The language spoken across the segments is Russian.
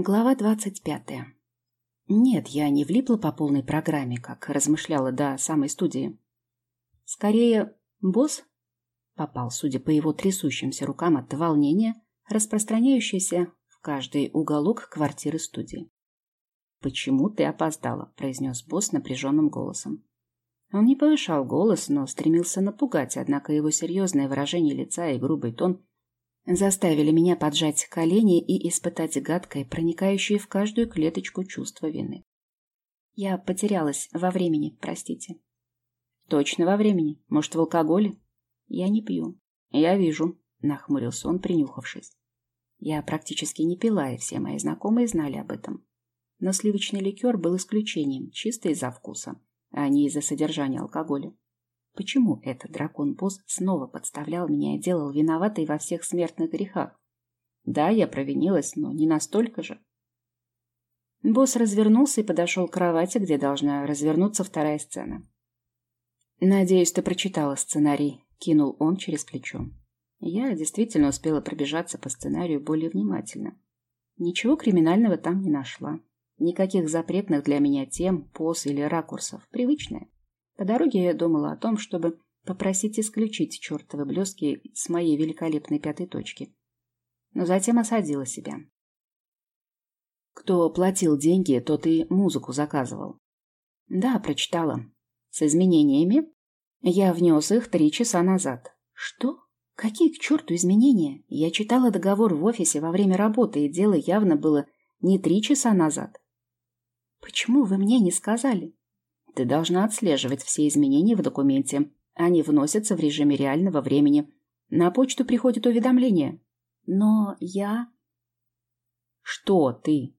Глава двадцать пятая. Нет, я не влипла по полной программе, как размышляла до самой студии. Скорее, босс попал, судя по его трясущимся рукам от волнения, распространяющийся в каждый уголок квартиры студии. «Почему ты опоздала?» – произнес босс напряженным голосом. Он не повышал голос, но стремился напугать, однако его серьезное выражение лица и грубый тон заставили меня поджать колени и испытать гадкое, проникающее в каждую клеточку чувство вины. Я потерялась во времени, простите. Точно во времени? Может, в алкоголе? Я не пью. Я вижу, нахмурился он, принюхавшись. Я практически не пила, и все мои знакомые знали об этом. Но сливочный ликер был исключением, чисто из-за вкуса, а не из-за содержания алкоголя. Почему этот дракон-босс снова подставлял меня и делал виноватой во всех смертных грехах? Да, я провинилась, но не настолько же. Босс развернулся и подошел к кровати, где должна развернуться вторая сцена. «Надеюсь, ты прочитала сценарий», — кинул он через плечо. Я действительно успела пробежаться по сценарию более внимательно. Ничего криминального там не нашла. Никаких запретных для меня тем, поз или ракурсов. Привычное. По дороге я думала о том, чтобы попросить исключить чертовы блестки с моей великолепной пятой точки. Но затем осадила себя. Кто платил деньги, тот и музыку заказывал. Да, прочитала. С изменениями? Я внес их три часа назад. Что? Какие к черту изменения? Я читала договор в офисе во время работы, и дело явно было не три часа назад. Почему вы мне не сказали? Ты должна отслеживать все изменения в документе. Они вносятся в режиме реального времени. На почту приходит уведомление. Но я... Что ты?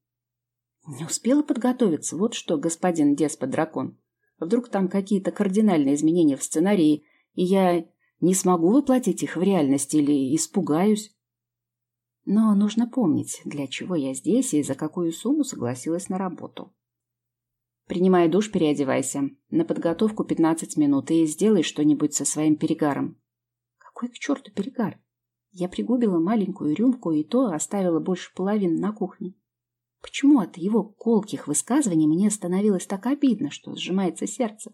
Не успела подготовиться. Вот что, господин деспот-дракон. Вдруг там какие-то кардинальные изменения в сценарии, и я не смогу воплотить их в реальность или испугаюсь. Но нужно помнить, для чего я здесь и за какую сумму согласилась на работу. Принимай душ, переодевайся. На подготовку 15 минут и сделай что-нибудь со своим перегаром. Какой к черту перегар? Я пригубила маленькую рюмку и то оставила больше половины на кухне. Почему от его колких высказываний мне становилось так обидно, что сжимается сердце?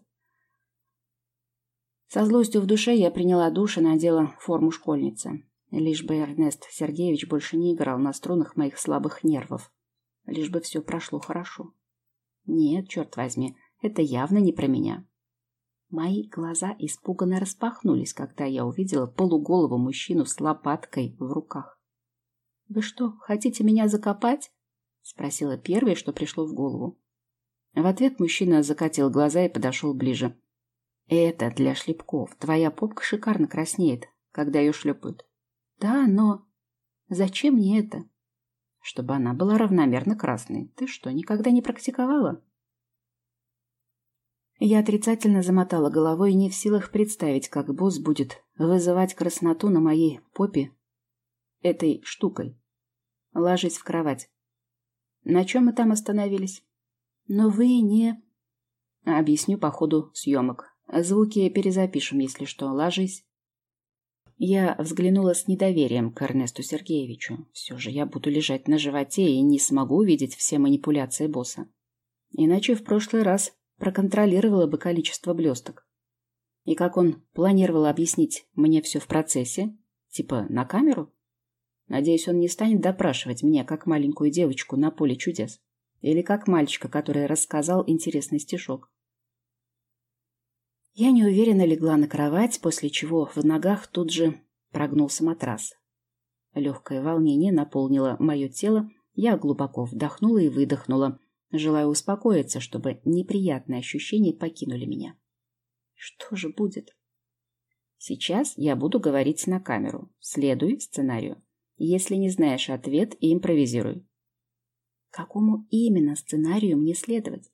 Со злостью в душе я приняла душ и надела форму школьницы. Лишь бы Эрнест Сергеевич больше не играл на струнах моих слабых нервов. Лишь бы все прошло хорошо. Нет, черт возьми, это явно не про меня. Мои глаза испуганно распахнулись, когда я увидела полуголого мужчину с лопаткой в руках. «Вы что, хотите меня закопать?» — спросила первое, что пришло в голову. В ответ мужчина закатил глаза и подошел ближе. «Это для шлепков. Твоя попка шикарно краснеет, когда ее шлепают». «Да, но...» «Зачем мне это?» Чтобы она была равномерно красной. Ты что, никогда не практиковала? Я отрицательно замотала головой, не в силах представить, как босс будет вызывать красноту на моей попе этой штукой. Ложись в кровать. На чем мы там остановились? Но вы не... Объясню по ходу съемок. Звуки перезапишем, если что. Ложись. Я взглянула с недоверием к Эрнесту Сергеевичу. Все же я буду лежать на животе и не смогу увидеть все манипуляции босса. Иначе в прошлый раз проконтролировала бы количество блесток. И как он планировал объяснить мне все в процессе? Типа на камеру? Надеюсь, он не станет допрашивать меня, как маленькую девочку на поле чудес. Или как мальчика, который рассказал интересный стишок. Я неуверенно легла на кровать, после чего в ногах тут же прогнулся матрас. Легкое волнение наполнило мое тело, я глубоко вдохнула и выдохнула, желая успокоиться, чтобы неприятные ощущения покинули меня. Что же будет? Сейчас я буду говорить на камеру. Следуй сценарию. Если не знаешь ответ, импровизируй. Какому именно сценарию мне следовать?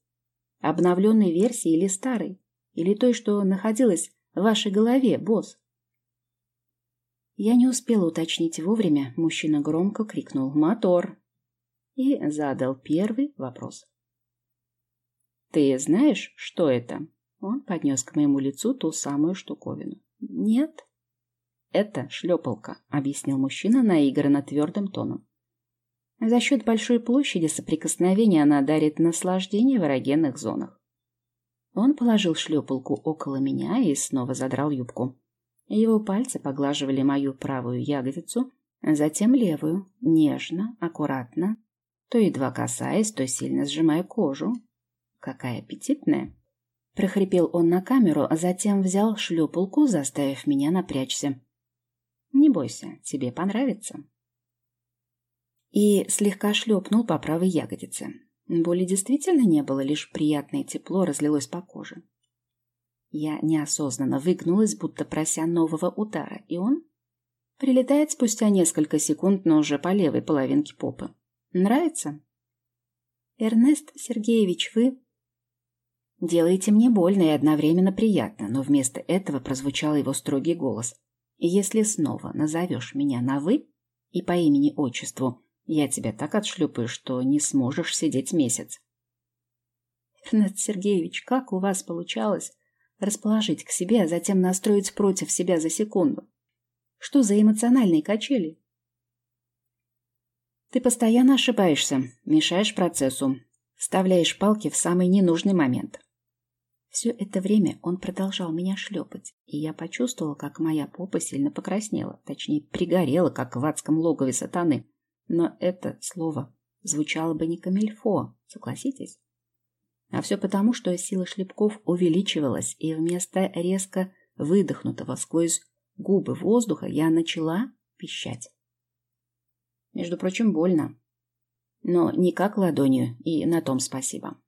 Обновленной версии или старой? Или той, что находилась в вашей голове, босс? Я не успела уточнить вовремя. Мужчина громко крикнул «Мотор!» и задал первый вопрос. «Ты знаешь, что это?» Он поднес к моему лицу ту самую штуковину. «Нет». «Это шлепалка», — объяснил мужчина наигранно твердым тоном. За счет большой площади соприкосновения она дарит наслаждение в эрогенных зонах. Он положил шлепалку около меня и снова задрал юбку. Его пальцы поглаживали мою правую ягодицу, затем левую, нежно, аккуратно, то едва касаясь, то сильно сжимая кожу. Какая аппетитная! Прохрипел он на камеру, а затем взял шлепалку, заставив меня напрячься. «Не бойся, тебе понравится». И слегка шлепнул по правой ягодице. Боли действительно не было, лишь приятное тепло разлилось по коже. Я неосознанно выгнулась, будто прося нового удара, и он прилетает спустя несколько секунд, но уже по левой половинке попы. Нравится? Эрнест Сергеевич, вы делаете мне больно и одновременно приятно, но вместо этого прозвучал его строгий голос. Если снова назовешь меня на «вы» и по имени-отчеству, я тебя так отшлепаю, что не сможешь сидеть месяц. Эрнест Сергеевич, как у вас получалось расположить к себе, а затем настроить против себя за секунду? Что за эмоциональные качели? Ты постоянно ошибаешься, мешаешь процессу, вставляешь палки в самый ненужный момент. Все это время он продолжал меня шлепать, и я почувствовала, как моя попа сильно покраснела, точнее, пригорела, как в адском логове сатаны. Но это слово звучало бы не камильфо, согласитесь? А все потому, что сила шлепков увеличивалась, и вместо резко выдохнутого сквозь губы воздуха я начала пищать. Между прочим, больно. Но не как ладонью, и на том спасибо.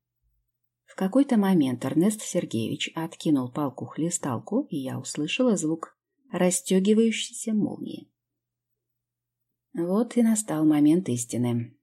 В какой-то момент Эрнест Сергеевич откинул палку-хлесталку, и я услышала звук расстегивающейся молнии. Вот и настал момент истины.